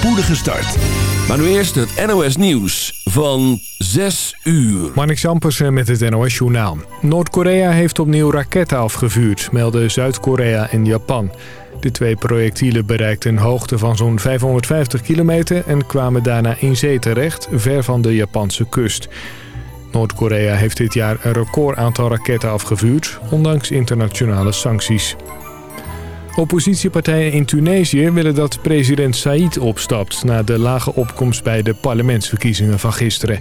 spoedige start. Maar nu eerst het NOS Nieuws van 6 uur. Marnik Zampersen met het NOS Journaal. Noord-Korea heeft opnieuw raketten afgevuurd, melden Zuid-Korea en Japan. De twee projectielen bereikten een hoogte van zo'n 550 kilometer... en kwamen daarna in zee terecht, ver van de Japanse kust. Noord-Korea heeft dit jaar een record aantal raketten afgevuurd... ondanks internationale sancties. Oppositiepartijen in Tunesië willen dat president Said opstapt... na de lage opkomst bij de parlementsverkiezingen van gisteren.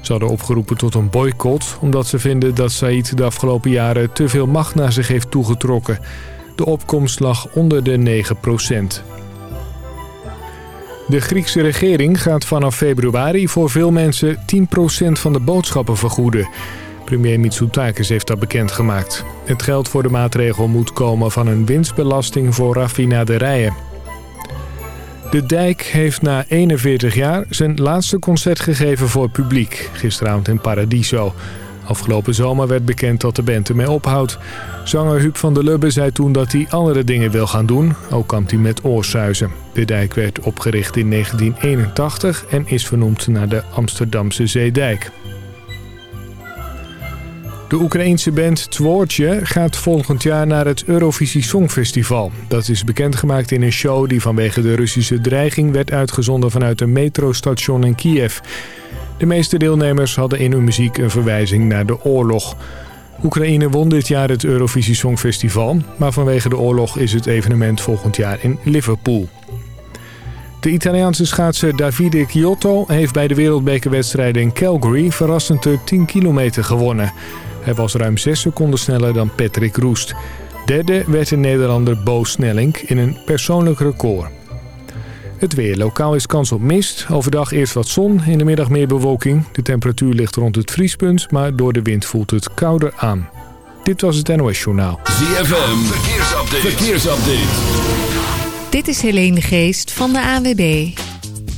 Ze hadden opgeroepen tot een boycott... omdat ze vinden dat Said de afgelopen jaren te veel macht naar zich heeft toegetrokken. De opkomst lag onder de 9 procent. De Griekse regering gaat vanaf februari voor veel mensen 10% van de boodschappen vergoeden. Premier Mitsotakis heeft dat bekendgemaakt. Het geld voor de maatregel moet komen van een winstbelasting voor raffinaderijen. De Dijk heeft na 41 jaar zijn laatste concert gegeven voor publiek. Gisteravond in Paradiso. Afgelopen zomer werd bekend dat de band ermee ophoudt. Zanger Huub van der Lubbe zei toen dat hij andere dingen wil gaan doen. Ook kampt hij met oorsuizen. De dijk werd opgericht in 1981 en is vernoemd naar de Amsterdamse Zeedijk. De Oekraïense band Twoordje gaat volgend jaar naar het Eurovisie Songfestival. Dat is bekendgemaakt in een show die vanwege de Russische dreiging werd uitgezonden vanuit een metrostation in Kiev. De meeste deelnemers hadden in hun muziek een verwijzing naar de oorlog. Oekraïne won dit jaar het Eurovisie Songfestival, maar vanwege de oorlog is het evenement volgend jaar in Liverpool. De Italiaanse schaatser Davide Chiotto heeft bij de wereldbekerwedstrijden in Calgary verrassend de 10 kilometer gewonnen. Hij was ruim 6 seconden sneller dan Patrick Roest. Derde werd de Nederlander Bo Snelling in een persoonlijk record. Het weer. Lokaal is kans op mist. Overdag eerst wat zon, in de middag meer bewolking. De temperatuur ligt rond het vriespunt, maar door de wind voelt het kouder aan. Dit was het NOS Journaal. ZFM, verkeersupdate. verkeersupdate. Dit is Helene de Geest van de AWB.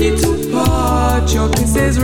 need to part your kisses.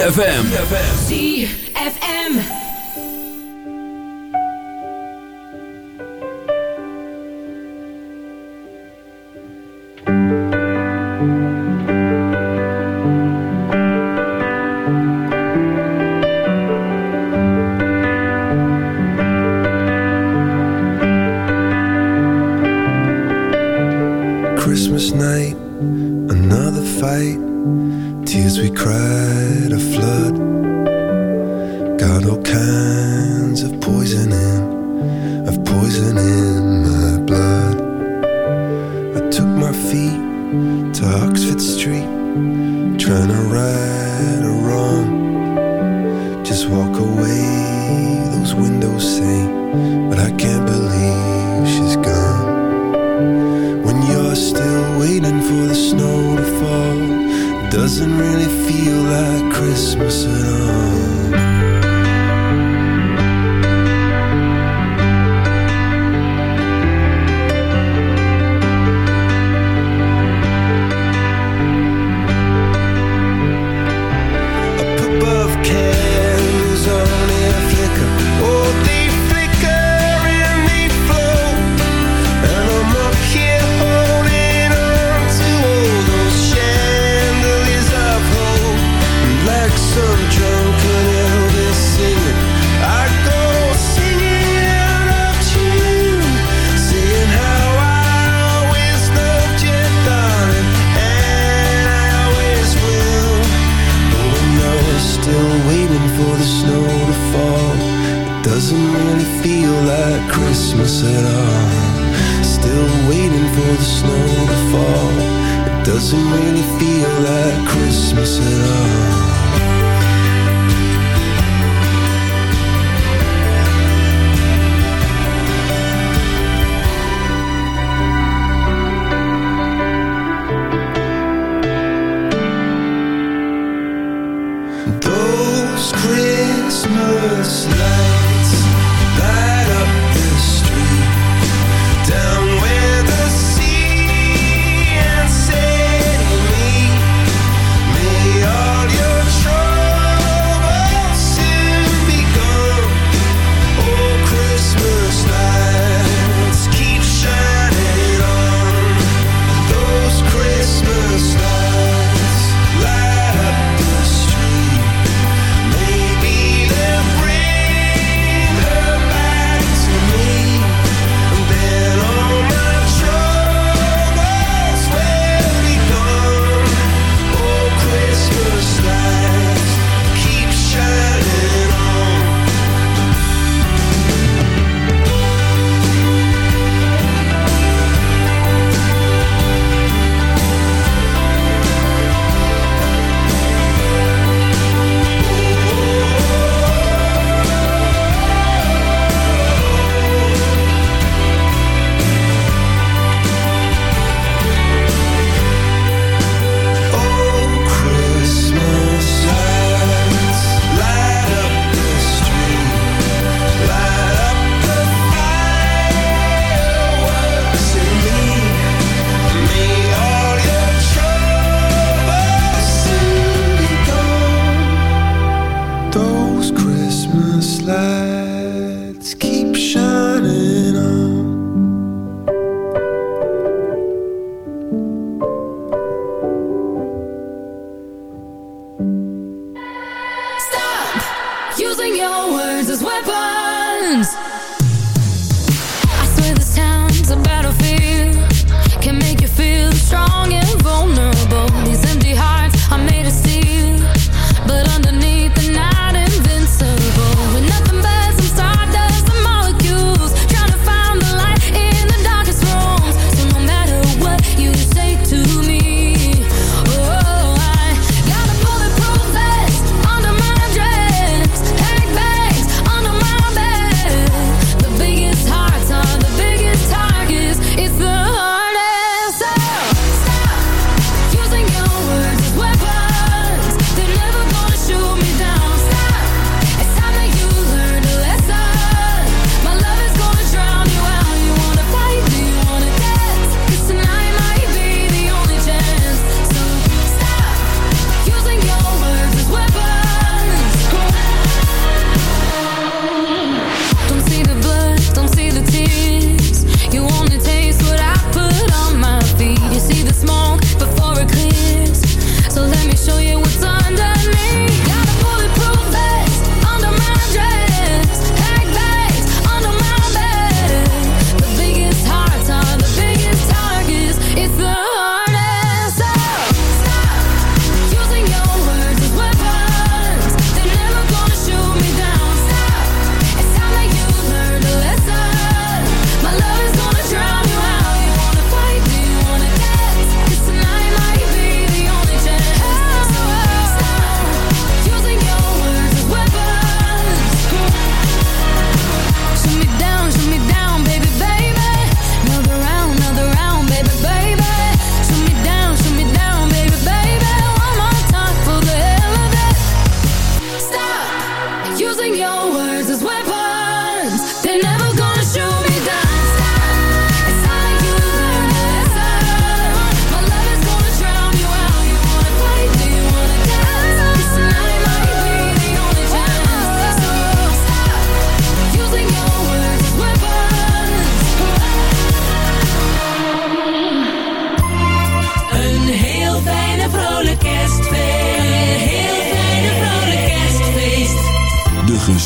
ZFM.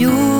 you.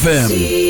ZFM.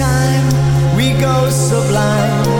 time we go sublime.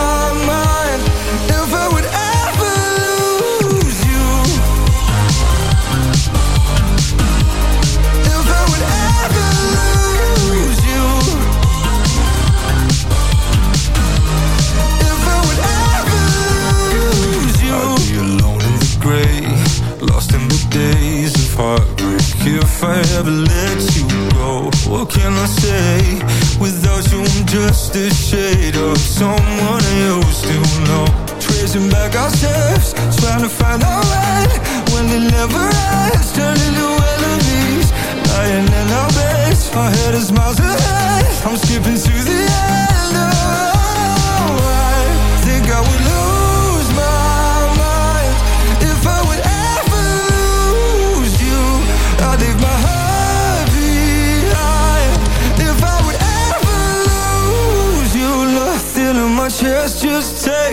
If I ever let you go, what can I say? Without you, I'm just a shade of someone I used to know. Tracing back our steps, trying to find our way when it never ends. Turning to enemies, lying in our beds. My head is miles ahead. I'm skipping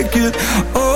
take it. All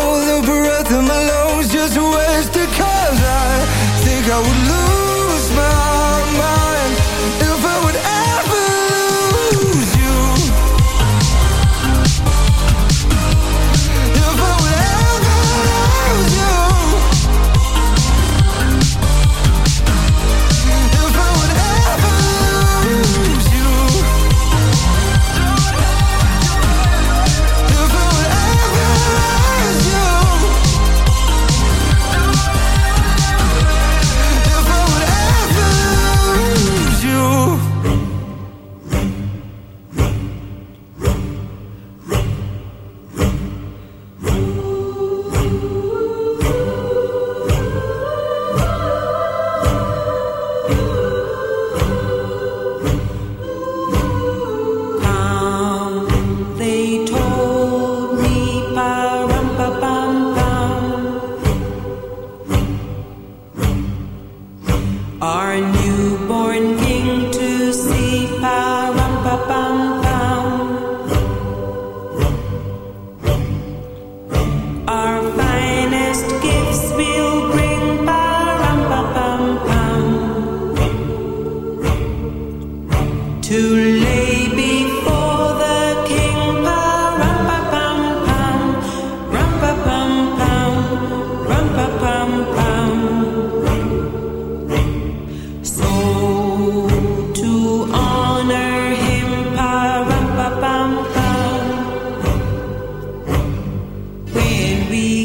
we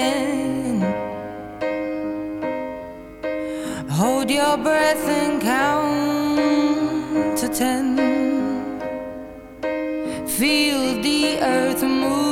again. Hold your breath and count to ten. Feel the earth move.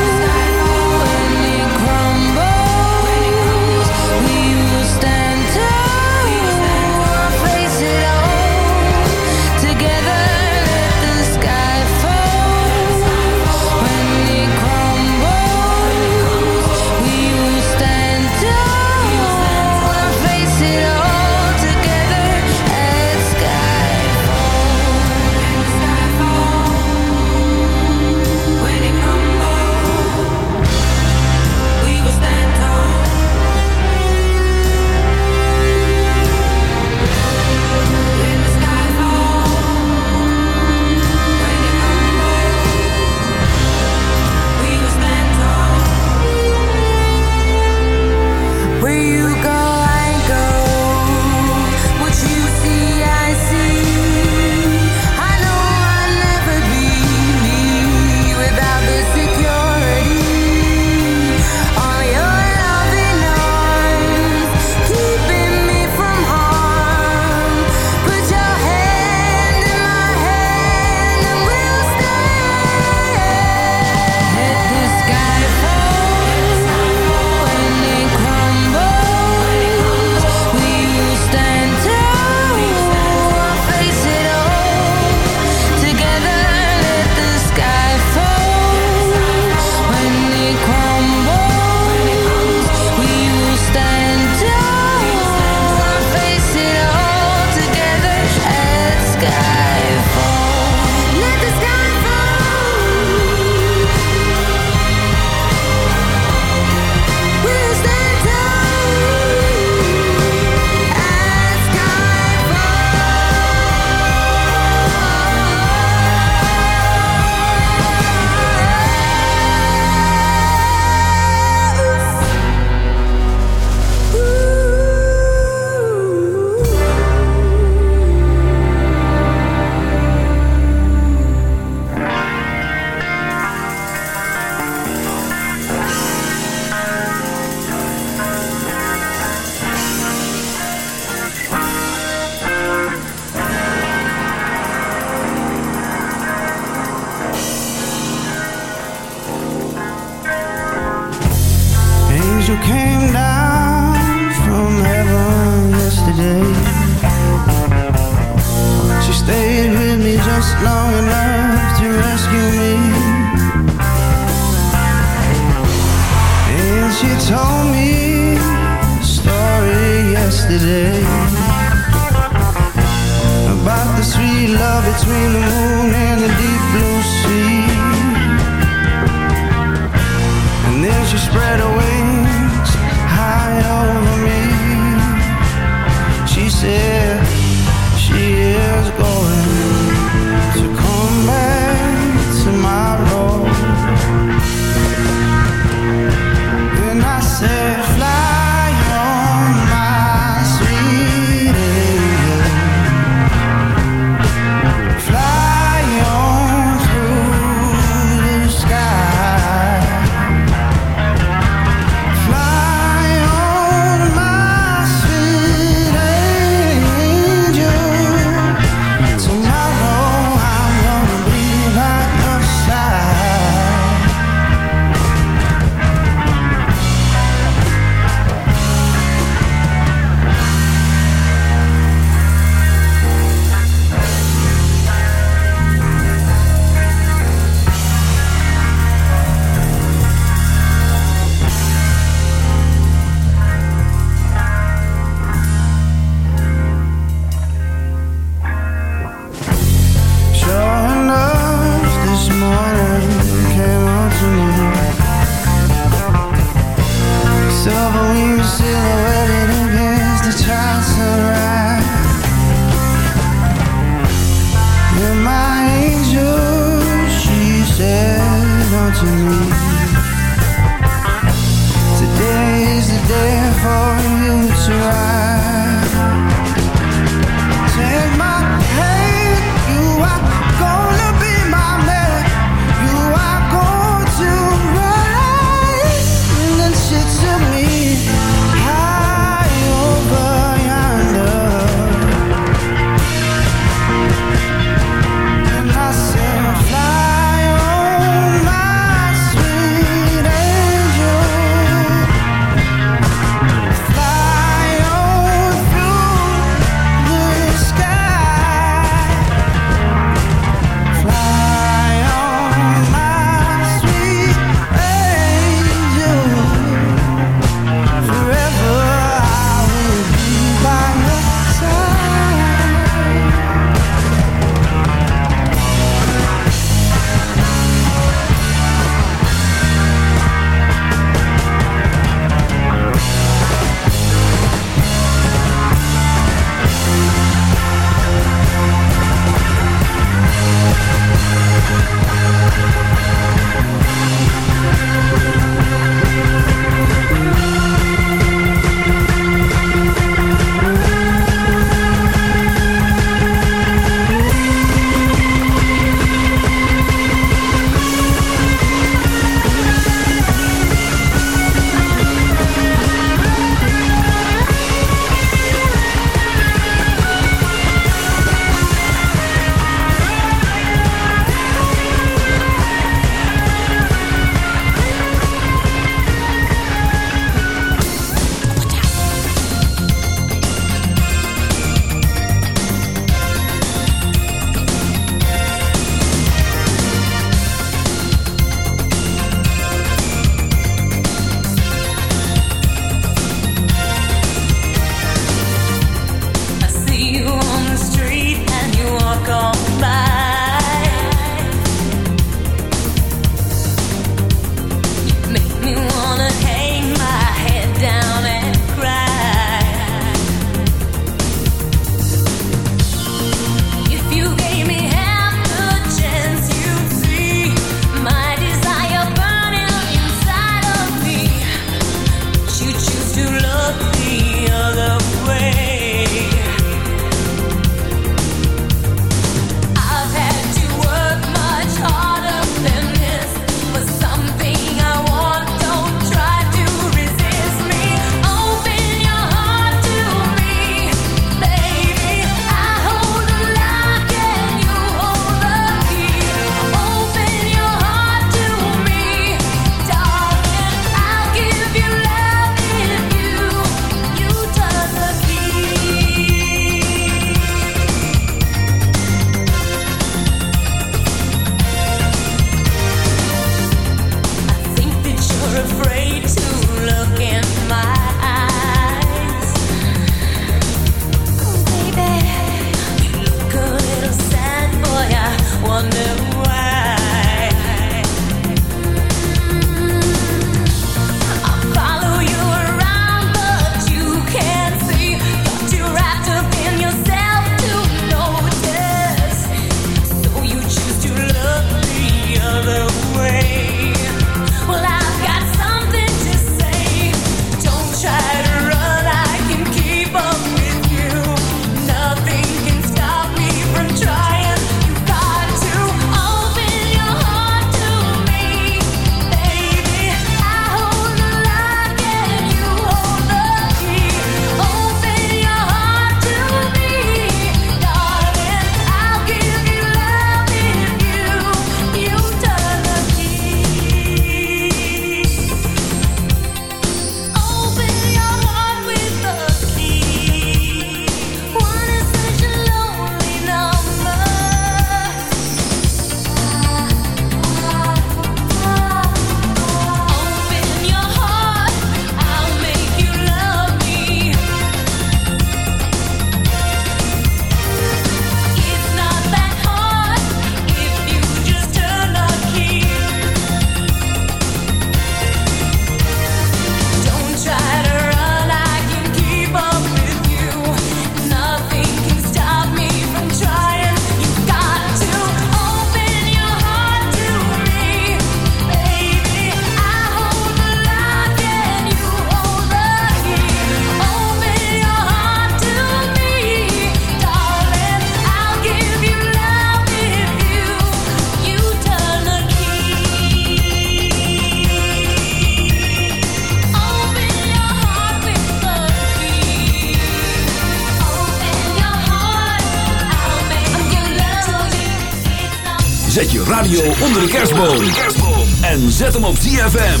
radio onder de kerstboom. En zet hem op ZFM.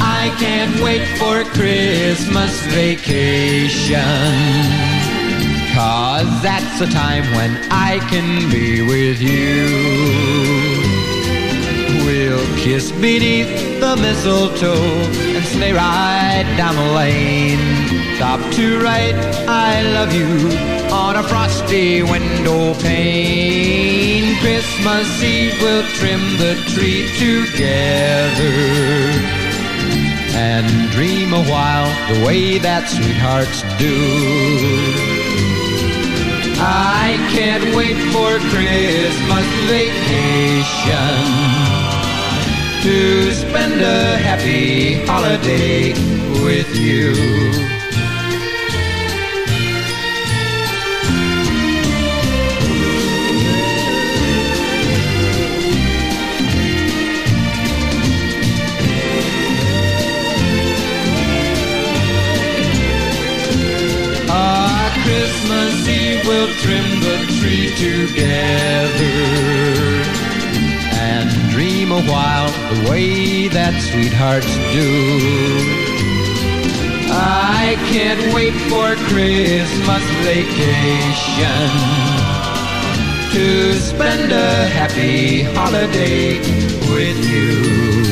I can't wait for Christmas vacation. Cause that's the time when I can be with you we'll kiss beneath the mistletoe and stay right down the lane. Top to right, I love you on a frosty window pane. Christmas Eve, we'll trim the tree together and dream a while the way that sweethearts do. I can't wait for Christmas vacation to spend a happy holiday with you. Our Christmas Eve will trim the tree together and dream a while the way that sweethearts do. I can't wait for Christmas vacation to spend a happy holiday with you.